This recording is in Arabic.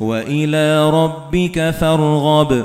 وإلى ربك فارغب.